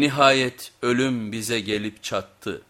Nihayet ölüm bize gelip çattı.